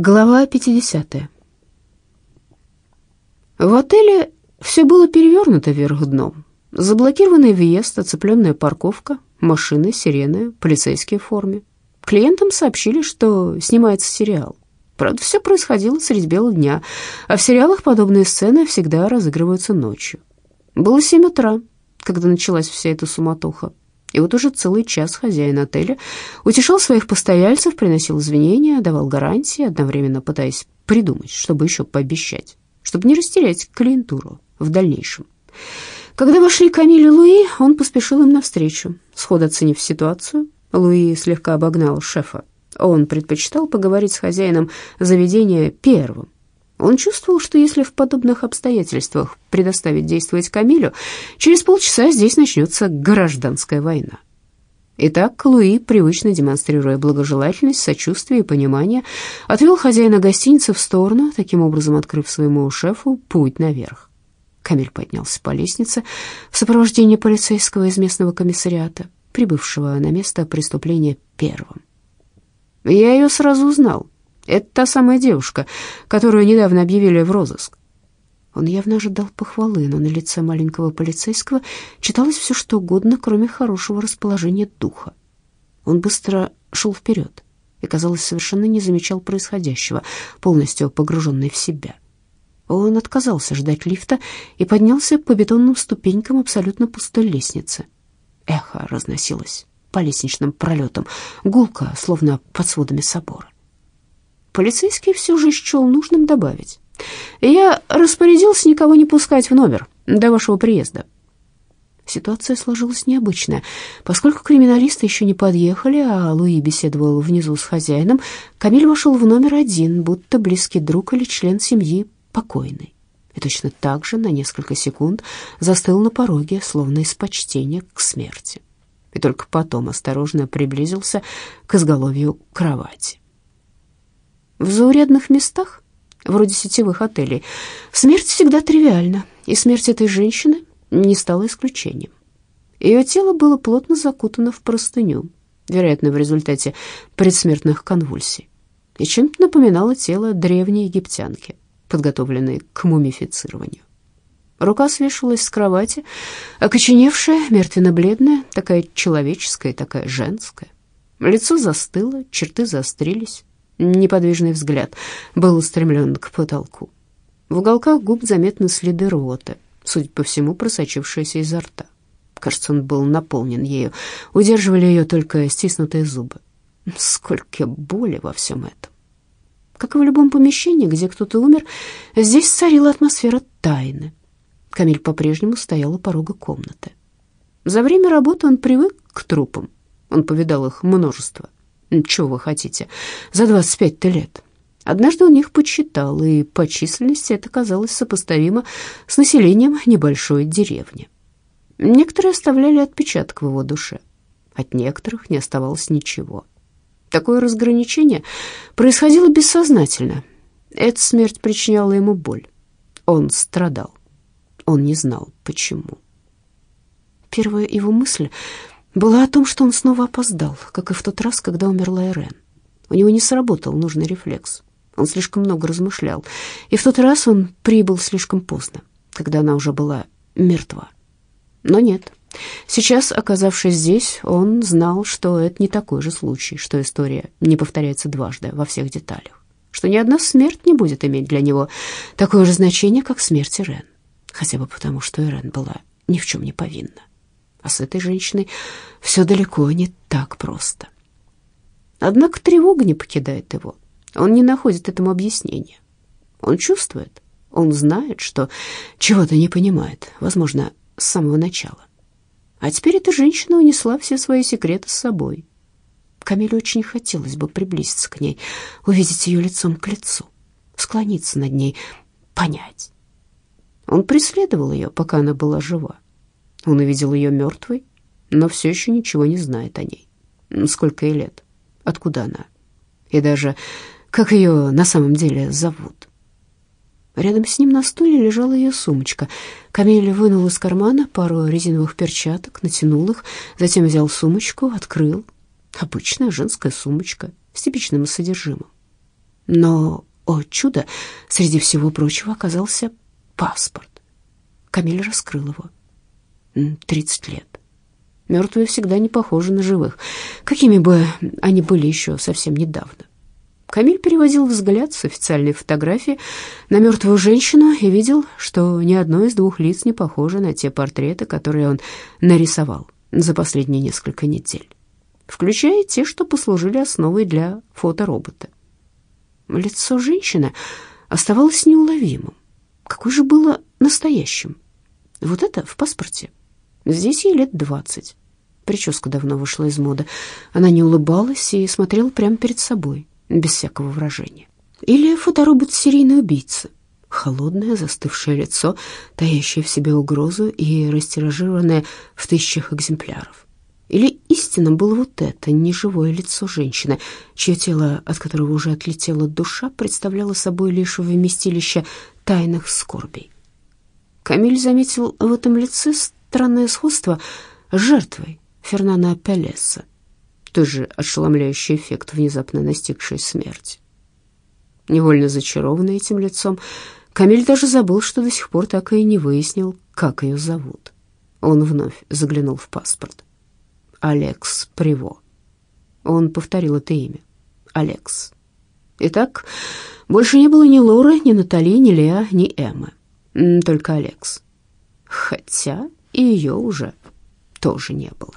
Глава 50. В отеле все было перевернуто вверх дном. Заблокированный въезд, оцепленная парковка, машины, сирены, полицейские в форме. Клиентам сообщили, что снимается сериал. Правда, все происходило средь бела дня, а в сериалах подобные сцены всегда разыгрываются ночью. Было семь утра, когда началась вся эта суматоха. И вот уже целый час хозяин отеля утешал своих постояльцев, приносил извинения, давал гарантии, одновременно пытаясь придумать, чтобы еще пообещать, чтобы не растерять клиентуру в дальнейшем. Когда вошли Камиль и Луи, он поспешил им навстречу. Сходу оценив ситуацию, Луи слегка обогнал шефа. Он предпочитал поговорить с хозяином заведения первым, он чувствовал, что если в подобных обстоятельствах предоставить действовать Камилю, через полчаса здесь начнется гражданская война. Итак, Луи, привычно демонстрируя благожелательность, сочувствие и понимание, отвел хозяина гостиницы в сторону, таким образом открыв своему шефу путь наверх. Камиль поднялся по лестнице в сопровождении полицейского из местного комиссариата, прибывшего на место преступления первым. «Я ее сразу узнал», это та самая девушка, которую недавно объявили в розыск. Он явно ожидал похвалы, но на лице маленького полицейского читалось все, что угодно, кроме хорошего расположения духа. Он быстро шел вперед и, казалось, совершенно не замечал происходящего, полностью погруженный в себя. Он отказался ждать лифта и поднялся по бетонным ступенькам абсолютно пустой лестницы. Эхо разносилось по лестничным пролетам, гулко, словно под сводами собора полицейский все же счел нужным добавить. «Я распорядился никого не пускать в номер до вашего приезда». Ситуация сложилась необычная. Поскольку криминалисты еще не подъехали, а Луи беседовал внизу с хозяином, Камиль вошел в номер один, будто близкий друг или член семьи покойный. И точно так же на несколько секунд застыл на пороге, словно из почтения к смерти. И только потом осторожно приблизился к изголовью кровати. В заурядных местах, вроде сетевых отелей, смерть всегда тривиальна, и смерть этой женщины не стала исключением. Ее тело было плотно закутано в простыню, вероятно, в результате предсмертных конвульсий, и чем-то напоминало тело древней египтянки, подготовленной к мумифицированию. Рука свешивалась с кровати, окоченевшая, мертвенно-бледная, такая человеческая, такая женская. Лицо застыло, черты заострились, Неподвижный взгляд был устремлен к потолку. В уголках губ заметны следы рвоты, судя по всему, просочившиеся изо рта. Кажется, он был наполнен ею. Удерживали ее только стиснутые зубы. Сколько боли во всем этом. Как и в любом помещении, где кто-то умер, здесь царила атмосфера тайны. Камиль по-прежнему стоял у порога комнаты. За время работы он привык к трупам. Он повидал их множество. Чего вы хотите? За 25-то лет. Однажды он их подсчитал, и по численности это казалось сопоставимо с населением небольшой деревни. Некоторые оставляли отпечаток в его душе, от некоторых не оставалось ничего. Такое разграничение происходило бессознательно. Эта смерть причиняла ему боль. Он страдал. Он не знал, почему. Первая его мысль была о том, что он снова опоздал, как и в тот раз, когда умерла Ирен. У него не сработал нужный рефлекс. Он слишком много размышлял, и в тот раз он прибыл слишком поздно, когда она уже была мертва. Но нет. Сейчас, оказавшись здесь, он знал, что это не такой же случай, что история не повторяется дважды во всех деталях, что ни одна смерть не будет иметь для него такое же значение, как смерть Ирен, хотя бы потому, что Ирен была ни в чем не повинна. А с этой женщиной все далеко не так просто. Однако тревога не покидает его. Он не находит этому объяснения. Он чувствует, он знает, что чего-то не понимает, возможно, с самого начала. А теперь эта женщина унесла все свои секреты с собой. Камиле очень хотелось бы приблизиться к ней, увидеть ее лицом к лицу, склониться над ней, понять. Он преследовал ее, пока она была жива. Он увидел ее мертвой, но все еще ничего не знает о ней. Сколько ей лет, откуда она, и даже как ее на самом деле зовут. Рядом с ним на стуле лежала ее сумочка. Камиль вынул из кармана пару резиновых перчаток, натянул их, затем взял сумочку, открыл. Обычная женская сумочка с типичным содержимым. Но, о чудо, среди всего прочего оказался паспорт. Камиль раскрыл его. Тридцать лет. Мертвые всегда не похожи на живых, какими бы они были еще совсем недавно. Камиль переводил взгляд с официальной фотографии на мертвую женщину и видел, что ни одно из двух лиц не похоже на те портреты, которые он нарисовал за последние несколько недель, включая те, что послужили основой для фоторобота. Лицо женщины оставалось неуловимым. Какое же было настоящим? Вот это в паспорте. Здесь ей лет двадцать. Прическа давно вышла из моды. Она не улыбалась и смотрела прямо перед собой без всякого выражения. Или фоторобот серийный убийца. Холодное, застывшее лицо, таящее в себе угрозу и растиражированное в тысячах экземпляров. Или истинным было вот это неживое лицо женщины, чье тело, от которого уже отлетела душа, представляло собой лишь вместилище тайных скорбей. Камиль заметил в этом лице странное сходство с жертвой Фернана Пелеса, тоже ошеломляющий эффект внезапно настигшей смерти. Невольно зачарованный этим лицом, Камиль даже забыл, что до сих пор так и не выяснил, как ее зовут. Он вновь заглянул в паспорт. Алекс Приво. Он повторил это имя. Алекс. Итак, больше не было ни Лоры, ни Натали, ни Леа, ни Эммы. Только Алекс. Хотя и ее уже тоже не было.